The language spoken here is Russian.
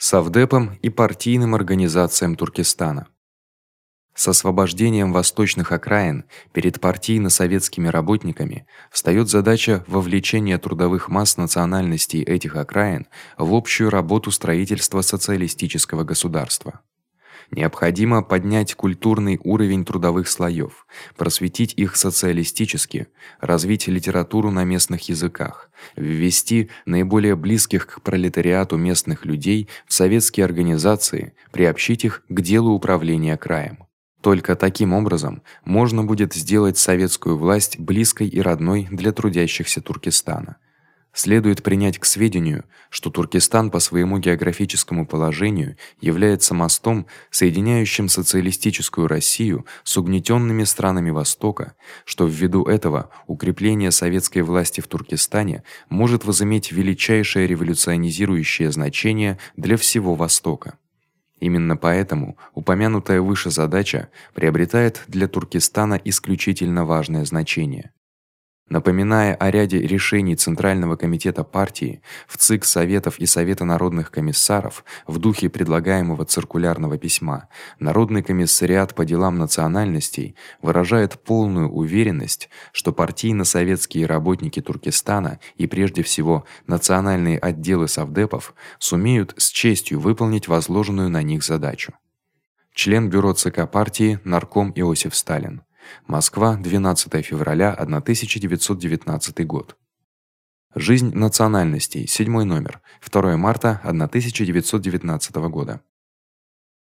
Совдепом и партийным организациям Туркестана. С освобождением восточных окраин перед партийно-советскими работниками встаёт задача вовлечения трудовых масс национальностей этих окраин в общую работу строительства социалистического государства. Необходимо поднять культурный уровень трудовых слоёв, просветить их социалистически, развить литературу на местных языках, ввести наиболее близких к пролетариату местных людей в советские организации, приобщить их к делу управления краем. Только таким образом можно будет сделать советскую власть близкой и родной для трудящихся Туркестана. Следует принять к сведению, что Туркестан по своему географическому положению является мостом, соединяющим социалистическую Россию с угнетёнными странами Востока, что ввиду этого укрепление советской власти в Туркестане может возыметь величайшее революционизирующее значение для всего Востока. Именно поэтому упомянутая выше задача приобретает для Туркестана исключительно важное значение. Напоминая о ряде решений Центрального комитета партии, в ЦИК Советов и Совета народных комиссаров в духе предлагаемого циркулярного письма, Народный комиссариат по делам национальностей выражает полную уверенность, что партийно-советские работники Туркестана и прежде всего национальные отделы совдепов сумеют с честью выполнить возложенную на них задачу. Член бюро ЦК партии нарком Иосиф Сталин Москва, 12 февраля 1919 год. Жизнь национальностей, седьмой номер, 2 марта 1919 года.